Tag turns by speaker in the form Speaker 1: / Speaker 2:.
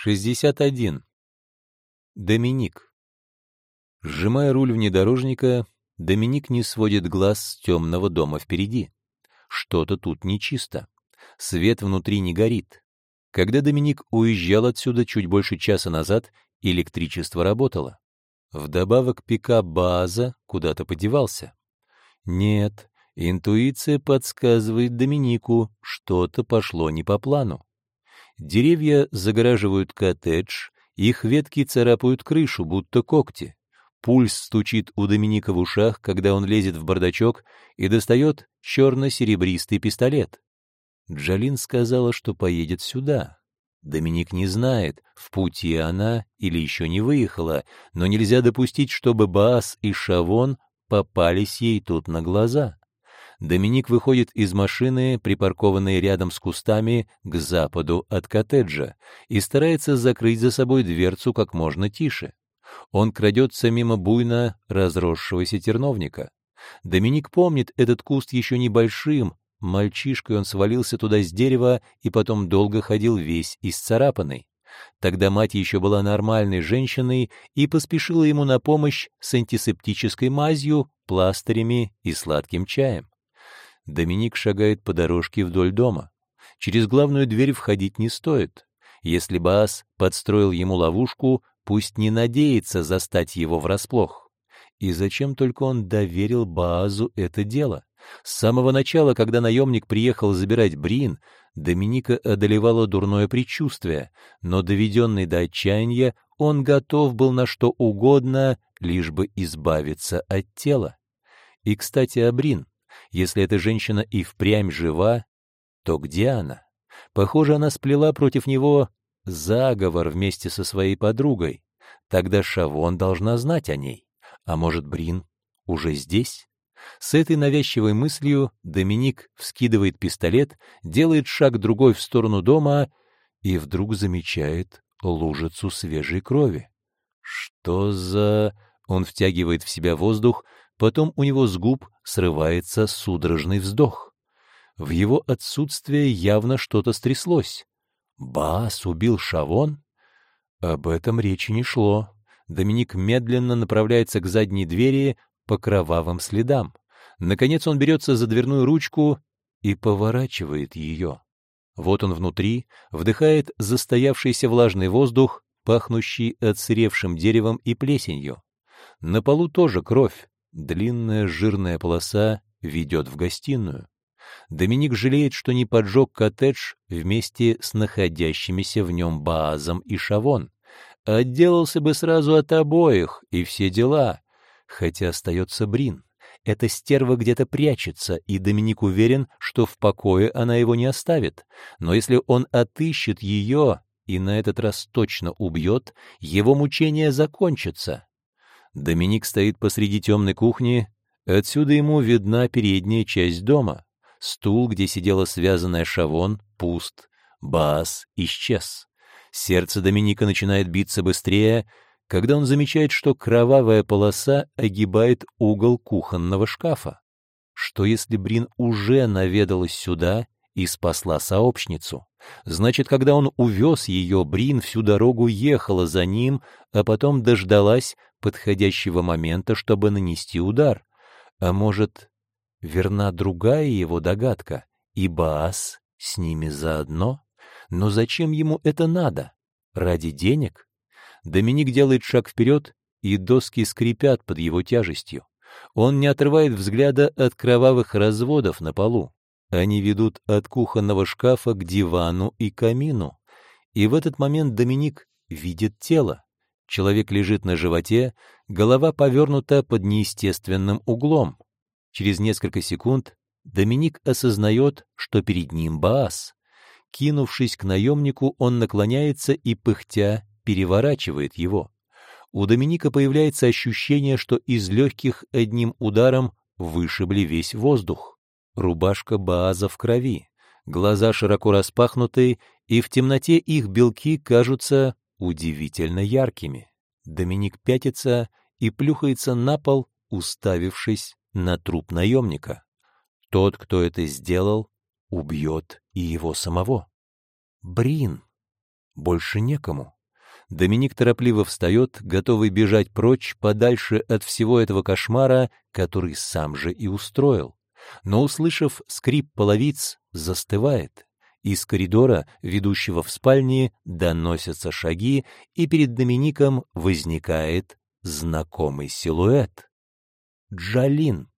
Speaker 1: 61. Доминик. Сжимая руль внедорожника, Доминик не сводит глаз с темного дома впереди. Что-то тут нечисто. Свет внутри не горит. Когда Доминик уезжал отсюда чуть больше часа назад, электричество работало. Вдобавок пикап-база куда-то подевался. Нет, интуиция подсказывает Доминику, что-то пошло не по плану. Деревья загораживают коттедж, их ветки царапают крышу, будто когти. Пульс стучит у Доминика в ушах, когда он лезет в бардачок и достает черно-серебристый пистолет. Джалин сказала, что поедет сюда. Доминик не знает, в пути она или еще не выехала, но нельзя допустить, чтобы Баас и Шавон попались ей тут на глаза. Доминик выходит из машины, припаркованной рядом с кустами, к западу от коттеджа, и старается закрыть за собой дверцу как можно тише. Он крадется мимо буйно разросшегося терновника. Доминик помнит этот куст еще небольшим, мальчишкой он свалился туда с дерева и потом долго ходил весь исцарапанный. Тогда мать еще была нормальной женщиной и поспешила ему на помощь с антисептической мазью, пластырями и сладким чаем. Доминик шагает по дорожке вдоль дома. Через главную дверь входить не стоит. Если Баас подстроил ему ловушку, пусть не надеется застать его врасплох. И зачем только он доверил Баазу это дело? С самого начала, когда наемник приехал забирать Брин, Доминика одолевало дурное предчувствие, но доведенный до отчаяния, он готов был на что угодно, лишь бы избавиться от тела. И, кстати, о Брин. Если эта женщина и впрямь жива, то где она? Похоже, она сплела против него заговор вместе со своей подругой. Тогда Шавон должна знать о ней. А может, Брин уже здесь? С этой навязчивой мыслью Доминик вскидывает пистолет, делает шаг другой в сторону дома и вдруг замечает лужицу свежей крови. Что за... Он втягивает в себя воздух, Потом у него с губ срывается судорожный вздох. В его отсутствие явно что-то стряслось. Бас убил Шавон? Об этом речи не шло. Доминик медленно направляется к задней двери по кровавым следам. Наконец он берется за дверную ручку и поворачивает ее. Вот он внутри, вдыхает застоявшийся влажный воздух, пахнущий отсыревшим деревом и плесенью. На полу тоже кровь, Длинная жирная полоса ведет в гостиную. Доминик жалеет, что не поджег коттедж вместе с находящимися в нем Баазом и Шавон. Отделался бы сразу от обоих, и все дела. Хотя остается Брин. Эта стерва где-то прячется, и Доминик уверен, что в покое она его не оставит. Но если он отыщет ее и на этот раз точно убьет, его мучения закончатся. Доминик стоит посреди темной кухни, отсюда ему видна передняя часть дома. Стул, где сидела связанная Шавон, пуст. Бас исчез. Сердце Доминика начинает биться быстрее, когда он замечает, что кровавая полоса огибает угол кухонного шкафа. Что если Брин уже наведалась сюда и спасла сообщницу? Значит, когда он увез ее, Брин всю дорогу ехала за ним, а потом дождалась подходящего момента, чтобы нанести удар. А может, верна другая его догадка, и Баас с ними заодно? Но зачем ему это надо? Ради денег? Доминик делает шаг вперед, и доски скрипят под его тяжестью. Он не отрывает взгляда от кровавых разводов на полу. Они ведут от кухонного шкафа к дивану и камину. И в этот момент Доминик видит тело. Человек лежит на животе, голова повернута под неестественным углом. Через несколько секунд Доминик осознает, что перед ним Баас. Кинувшись к наемнику, он наклоняется и, пыхтя, переворачивает его. У Доминика появляется ощущение, что из легких одним ударом вышибли весь воздух. Рубашка Бааза в крови, глаза широко распахнуты, и в темноте их белки кажутся удивительно яркими. Доминик пятится и плюхается на пол, уставившись на труп наемника. Тот, кто это сделал, убьет и его самого. Брин. больше некому. Доминик торопливо встает, готовый бежать прочь, подальше от всего этого кошмара, который сам же и устроил. Но, услышав скрип половиц, застывает. Из коридора, ведущего в спальне, доносятся шаги, и перед Домиником возникает знакомый силуэт. Джалин.